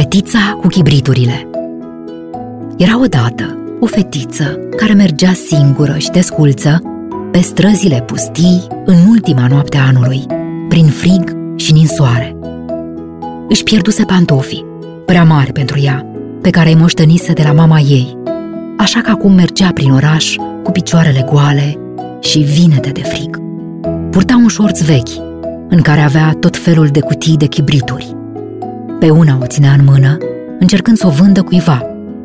Fetița cu chibriturile Era odată o fetiță care mergea singură și desculță pe străzile pustii în ultima noapte a anului, prin frig și ninsoare. Își pierduse pantofii, prea mari pentru ea, pe care îi moștenise de la mama ei, așa că acum mergea prin oraș cu picioarele goale și vinete de frig. Purta un șorț vechi, în care avea tot felul de cutii de chibrituri. Pe una o ținea în mână, încercând să o vândă cuiva,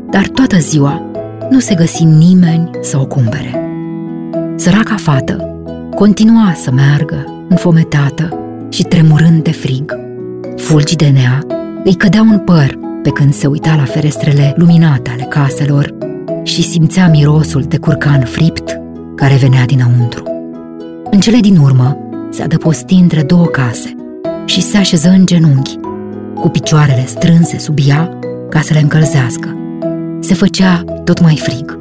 dar toată ziua nu se găsi nimeni să o cumpere. Săraca fată continua să meargă, înfometată și tremurând de frig. Fulgii de nea îi cădeau în păr pe când se uita la ferestrele luminate ale caselor și simțea mirosul de curcan fript care venea dinăuntru. În cele din urmă, se adăposti între două case și se așeză în genunchi, cu picioarele strânse sub ea ca să le încălzească. Se făcea tot mai frig,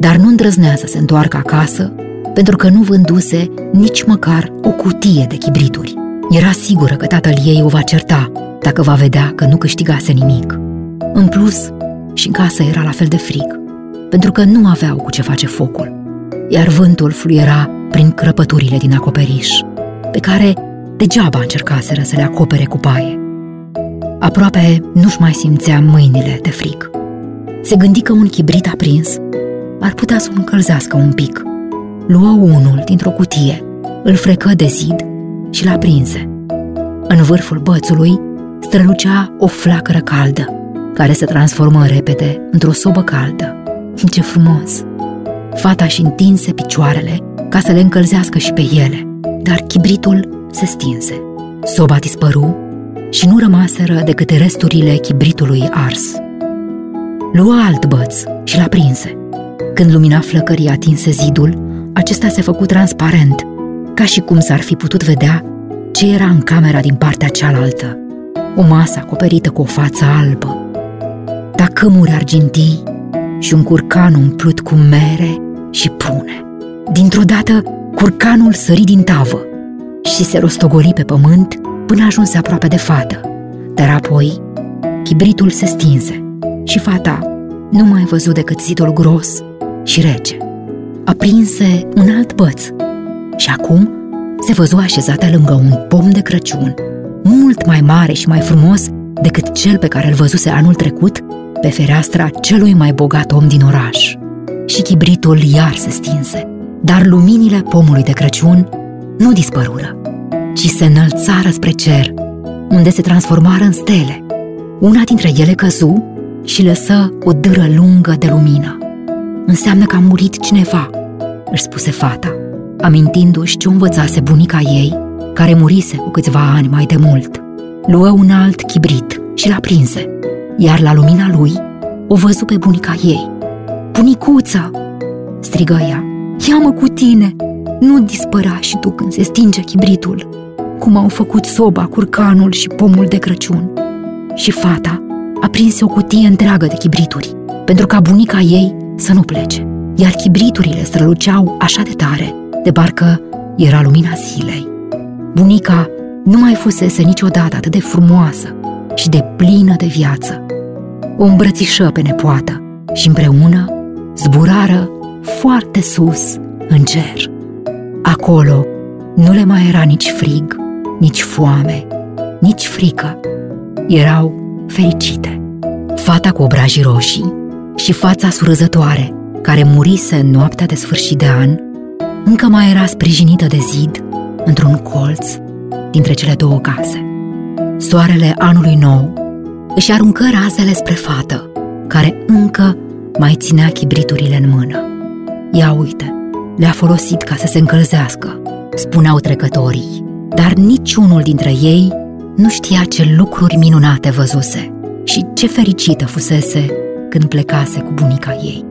dar nu îndrăznea să se întoarcă acasă pentru că nu vânduse nici măcar o cutie de chibrituri. Era sigură că tatăl ei o va certa dacă va vedea că nu câștigase nimic. În plus, și în casă era la fel de frig, pentru că nu aveau cu ce face focul, iar vântul fluiera prin crăpăturile din acoperiș, pe care degeaba încercaseră să le acopere cu paie. Aproape nu-și mai simțea mâinile de frig. Se gândi că un chibrit aprins ar putea să o încălzească un pic. Luă unul dintr-o cutie, îl frecă de zid și l-a prinse. În vârful bățului strălucea o flacără caldă, care se transformă repede într-o sobă caldă. Ce frumos! Fata și întinse picioarele ca să le încălzească și pe ele, dar chibritul se stinse. Soba dispăru și nu rămaseră decât resturile chibritului ars. Luă alt băț și l-a prinse. Când lumina flăcării atinse zidul, acesta se făcu transparent, ca și cum s-ar fi putut vedea ce era în camera din partea cealaltă. O masă acoperită cu o față albă, tacâmuri argintii și un curcan umplut cu mere și prune. Dintr-o dată, curcanul sări din tavă și se rostogoli pe pământ până ajunse aproape de fată. Dar apoi, chibritul se stinse și fata nu mai văzut decât zidul gros și rece. Aprinse un alt băț și acum se văzu așezată lângă un pom de Crăciun, mult mai mare și mai frumos decât cel pe care îl văzuse anul trecut pe fereastra celui mai bogat om din oraș. Și chibritul iar se stinse, dar luminile pomului de Crăciun nu dispărură, ci se înălțară spre cer, unde se transformară în stele. Una dintre ele căzu și lăsă o dâră lungă de lumină. Înseamnă că a murit cineva, își spuse fata, amintindu-și ce învățase bunica ei, care murise cu câțiva ani mai de mult. Luă un alt chibrit și l-a prinse, iar la lumina lui o văzu pe bunica ei. Bunicuță! strigă ea. Ia-mă cu tine! Nu dispăra și tu când se stinge chibritul, cum au făcut soba, curcanul și pomul de Crăciun. Și fata a prins o cutie întreagă de chibrituri, pentru ca bunica ei să nu plece. Iar chibriturile străluceau așa de tare, de parcă era lumina zilei. Bunica nu mai fusese niciodată atât de frumoasă și de plină de viață. O îmbrățișă pe nepoată și împreună zburară foarte sus în cer. Acolo nu le mai era nici frig, nici foame, nici frică. Erau fericite. Fata cu obrajii roșii și fața surâzătoare, care murise în noaptea de sfârșit de an, încă mai era sprijinită de zid într-un colț dintre cele două case. Soarele anului nou își aruncă razele spre fată, care încă mai ținea chibriturile în mână. Ia uite, le-a folosit ca să se încălzească, spuneau trecătorii, dar niciunul dintre ei nu știa ce lucruri minunate văzuse și ce fericită fusese când plecase cu bunica ei.